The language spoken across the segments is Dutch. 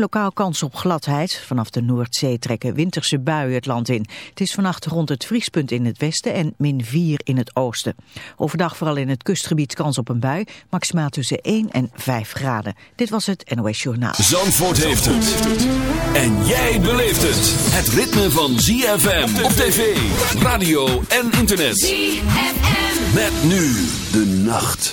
lokaal kans op gladheid. Vanaf de Noordzee trekken winterse buien het land in. Het is vannacht rond het vriespunt in het westen en min 4 in het oosten. Overdag vooral in het kustgebied kans op een bui. Maximaal tussen 1 en 5 graden. Dit was het NOS Journaal. Zandvoort heeft het. En jij beleeft het. Het ritme van ZFM op tv, radio en internet. ZFM. Met nu de nacht.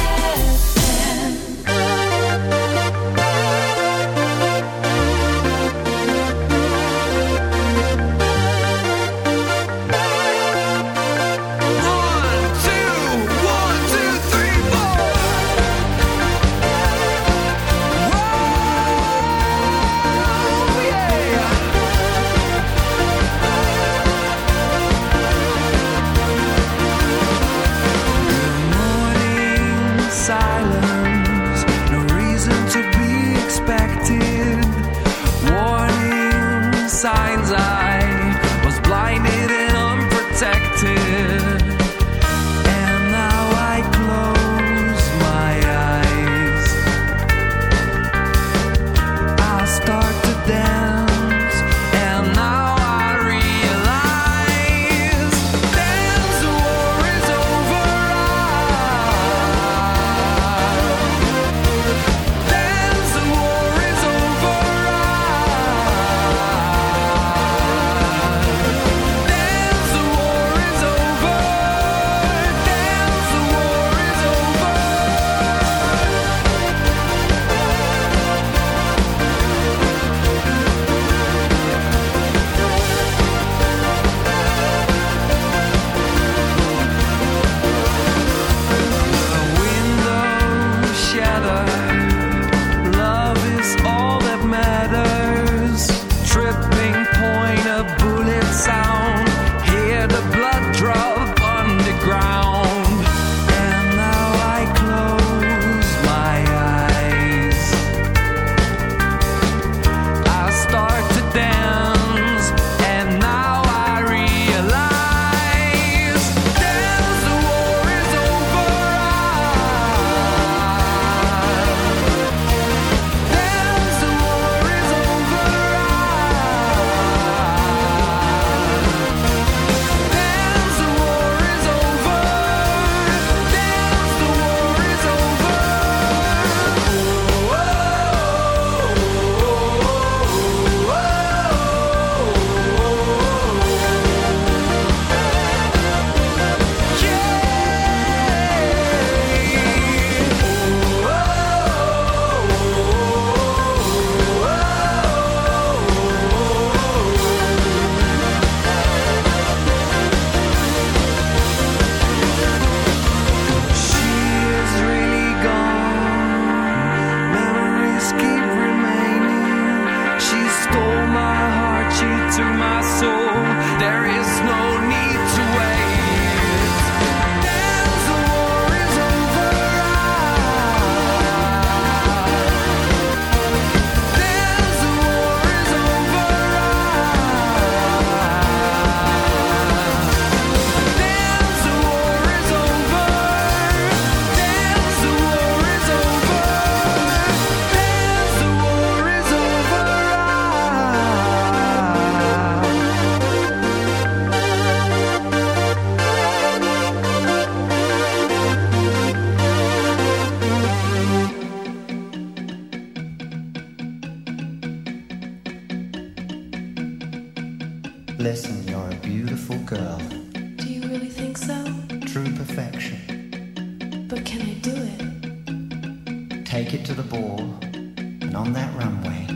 true perfection. But can I do it? Take it to the ball, and on that runway,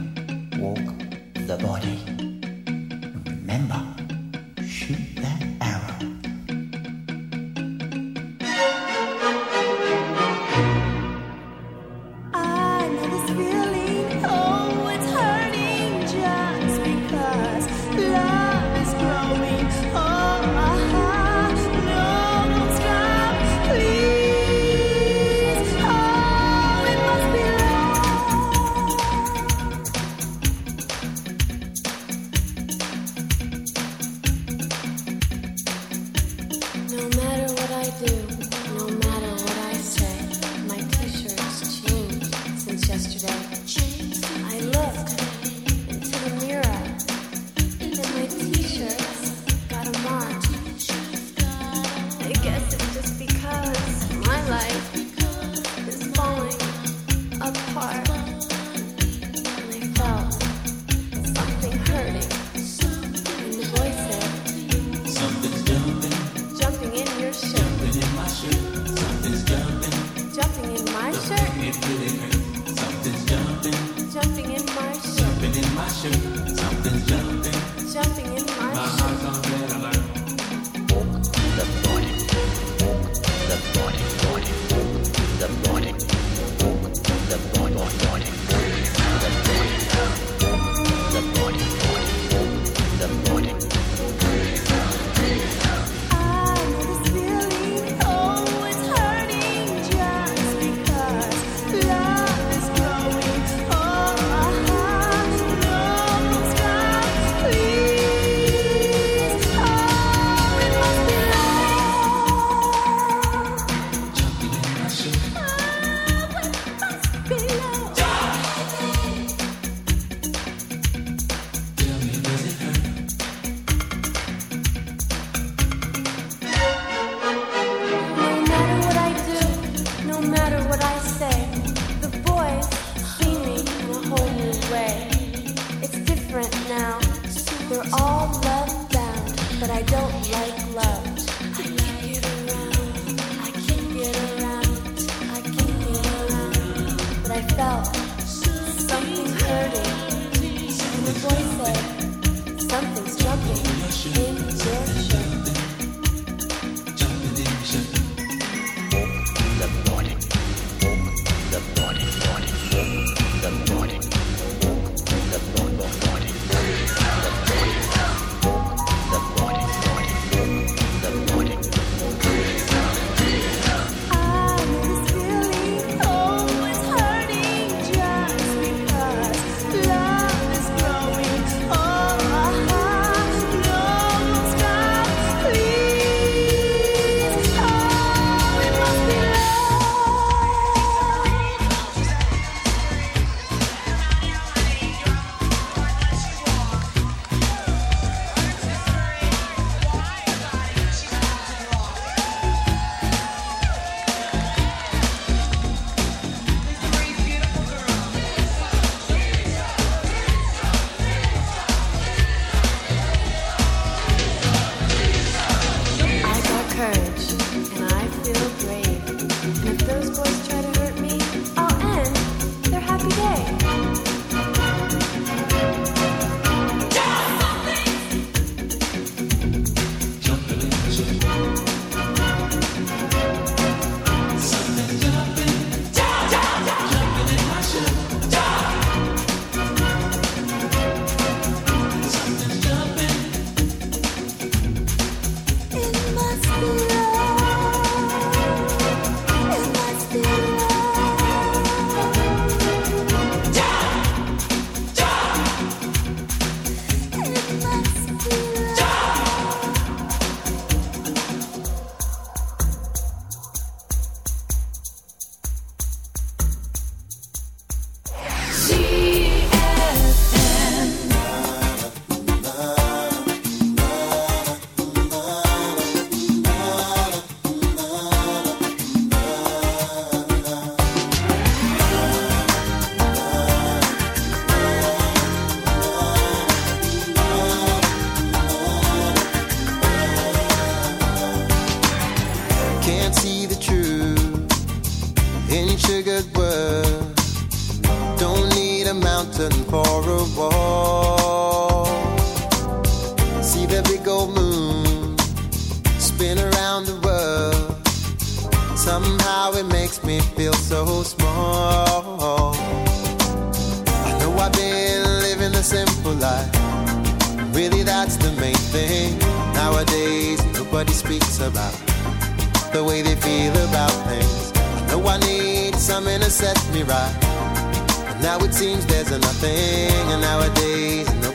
and I feel brave. And if those boys try to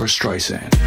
Barbara Streisand.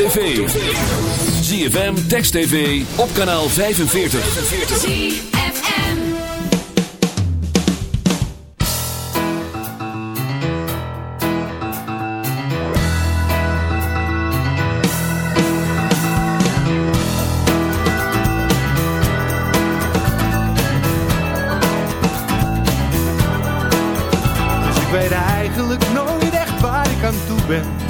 Tv. ZFM, Text TV, op kanaal 45. ZFM. Dus ik weet eigenlijk nooit echt waar ik aan toe ben.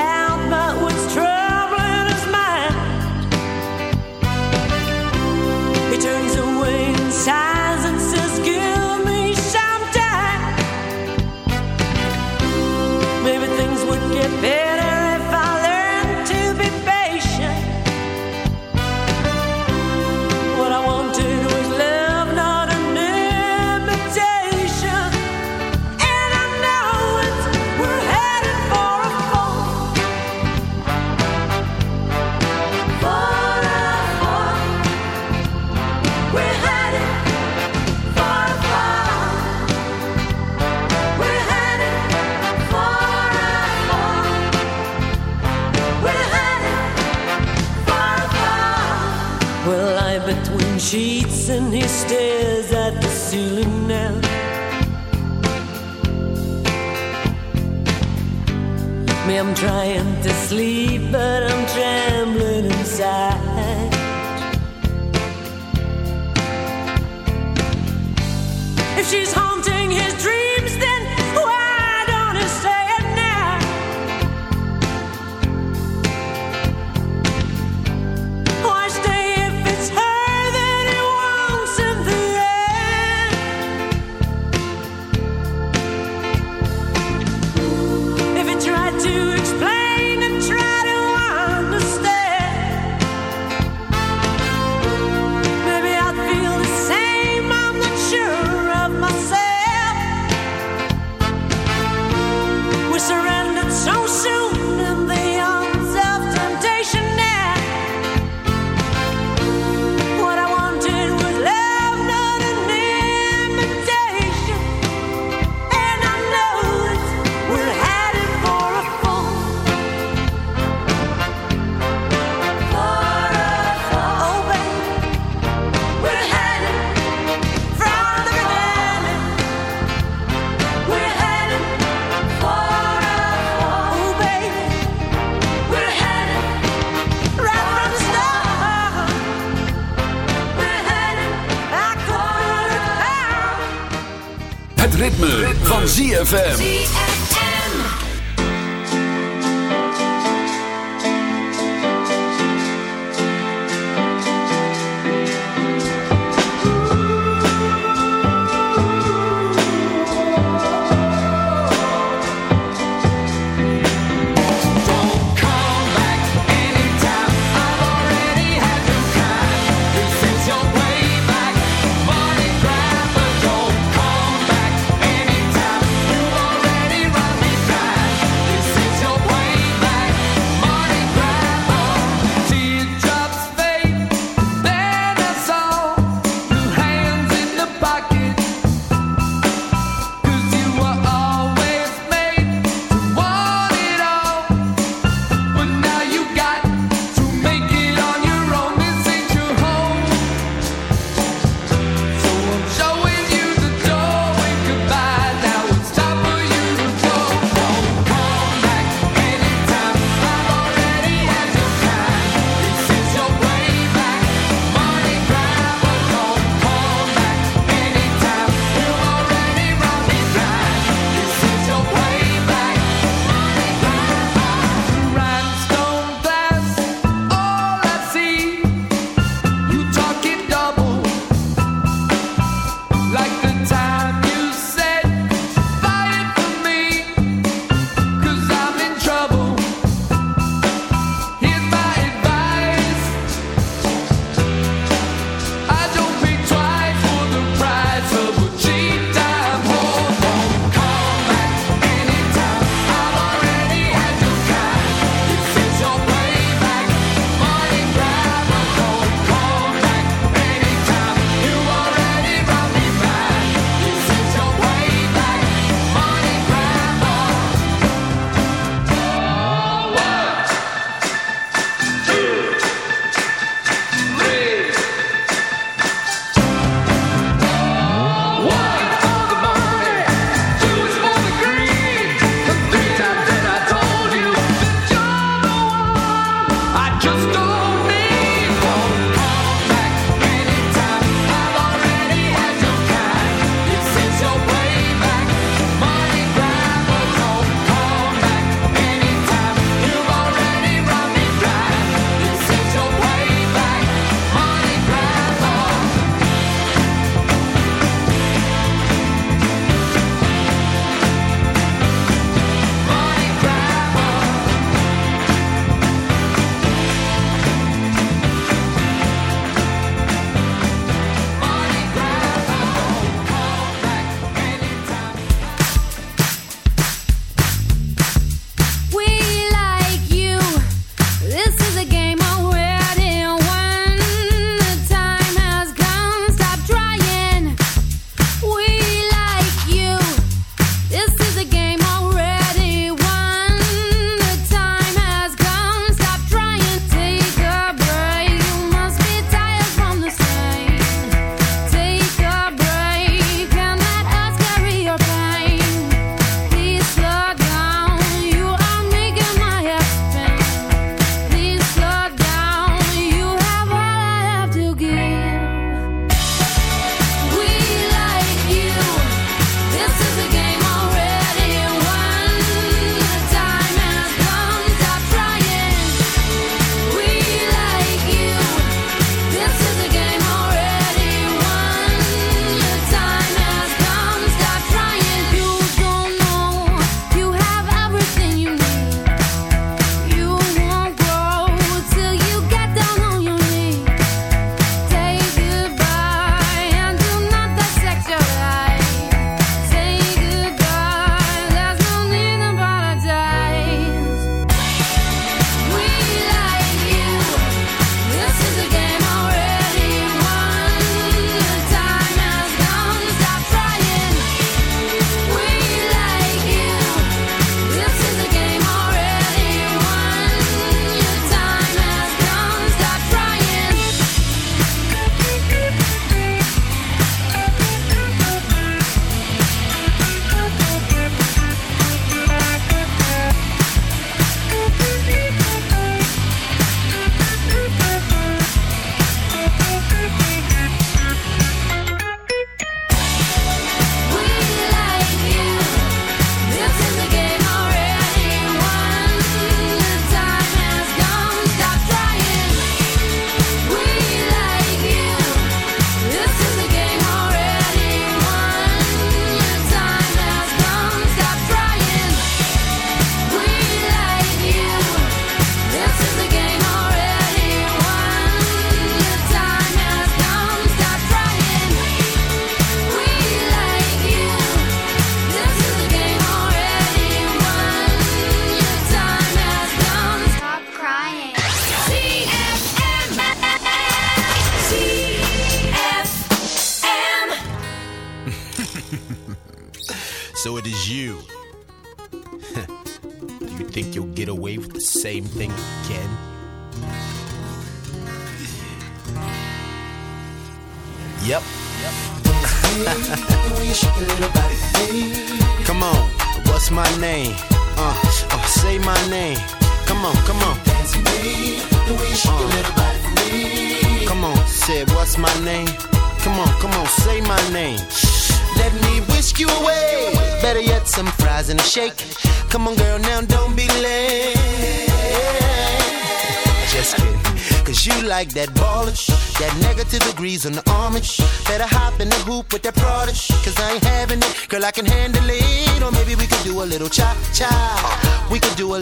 van ZFM.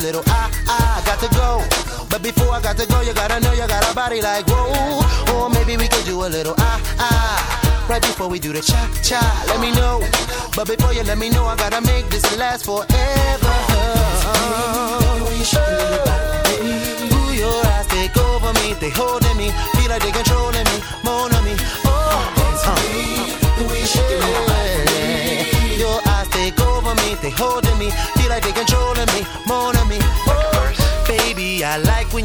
Little ah ah. Got to go. But before I got to go, you gotta know you got a body like whoa. Or maybe we could do a little ah ah. Right before we do the cha cha, let me know. But before you let me know, I gotta make this last forever. Ooh, your eyes take over me, they holding me, feel like they controlling me, more on me. Oh, yeah. Your eyes take over me, they holding me, feel like they controlling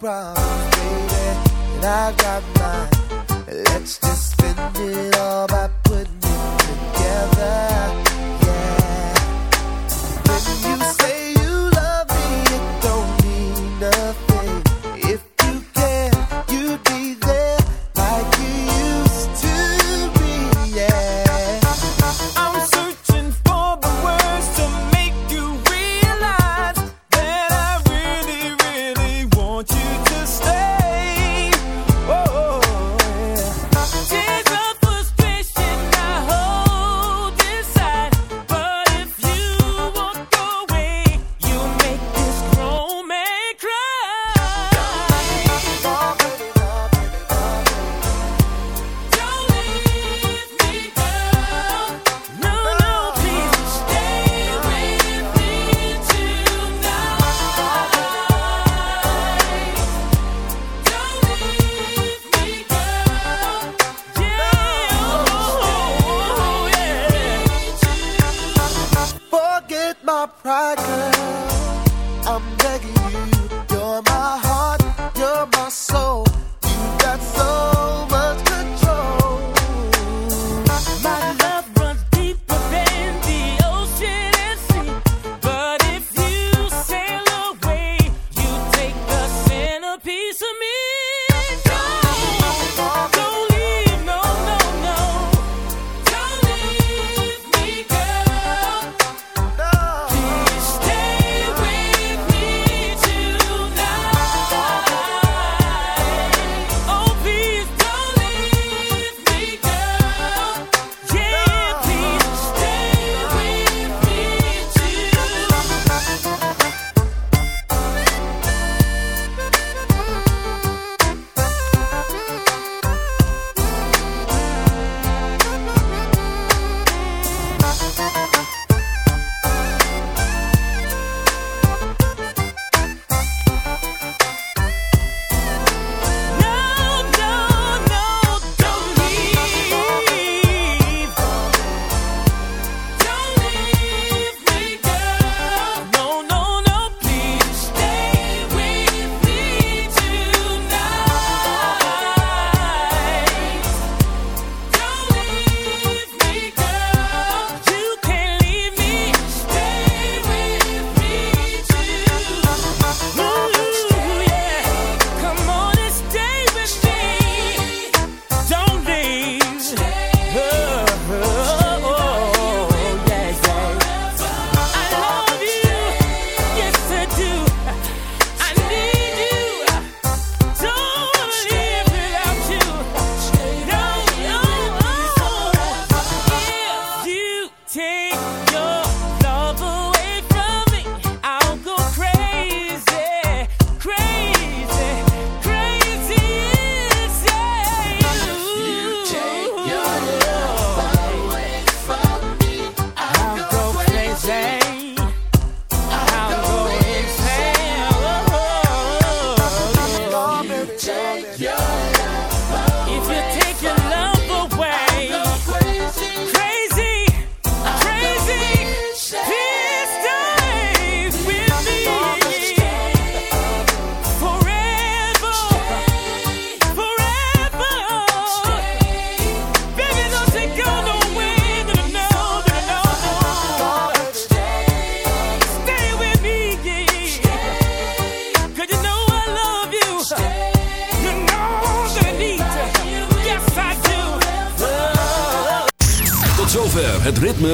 problem. Stay.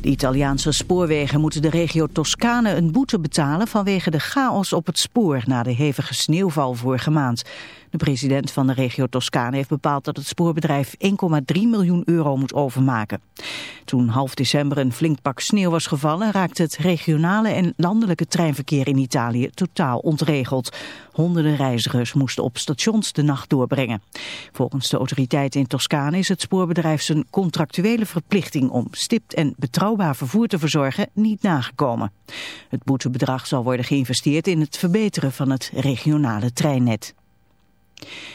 De Italiaanse spoorwegen moeten de regio Toscane een boete betalen vanwege de chaos op het spoor na de hevige sneeuwval vorige maand. De president van de regio Toscane heeft bepaald dat het spoorbedrijf 1,3 miljoen euro moet overmaken. Toen half december een flink pak sneeuw was gevallen, raakte het regionale en landelijke treinverkeer in Italië totaal ontregeld. Honderden reizigers moesten op stations de nacht doorbrengen. Volgens de autoriteiten in Toscane is het spoorbedrijf zijn contractuele verplichting om stipt en betrouwbaar vervoer te verzorgen niet nagekomen. Het boetebedrag zal worden geïnvesteerd in het verbeteren van het regionale treinnet.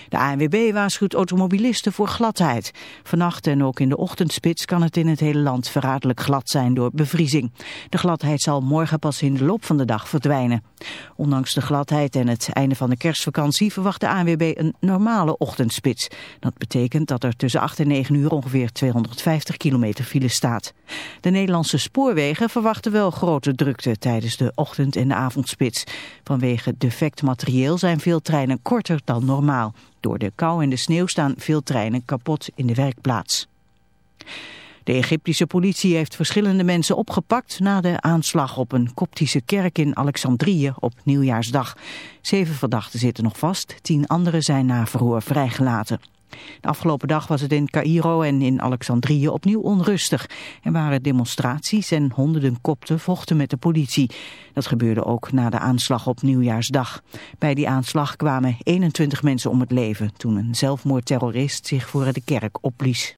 De ANWB waarschuwt automobilisten voor gladheid. Vannacht en ook in de ochtendspits kan het in het hele land verraderlijk glad zijn door bevriezing. De gladheid zal morgen pas in de loop van de dag verdwijnen. Ondanks de gladheid en het einde van de kerstvakantie verwacht de ANWB een normale ochtendspits. Dat betekent dat er tussen 8 en 9 uur ongeveer 250 kilometer file staat. De Nederlandse spoorwegen verwachten wel grote drukte tijdens de ochtend- en de avondspits. Vanwege defect materieel zijn veel treinen korter dan Door de kou en de sneeuw staan veel treinen kapot in de werkplaats. De Egyptische politie heeft verschillende mensen opgepakt na de aanslag op een koptische kerk in Alexandrië op nieuwjaarsdag. Zeven verdachten zitten nog vast, tien anderen zijn na verhoor vrijgelaten. De afgelopen dag was het in Cairo en in Alexandrië opnieuw onrustig. Er waren demonstraties en honderden kopten vochten met de politie. Dat gebeurde ook na de aanslag op nieuwjaarsdag. Bij die aanslag kwamen 21 mensen om het leven toen een zelfmoordterrorist zich voor de kerk opblies.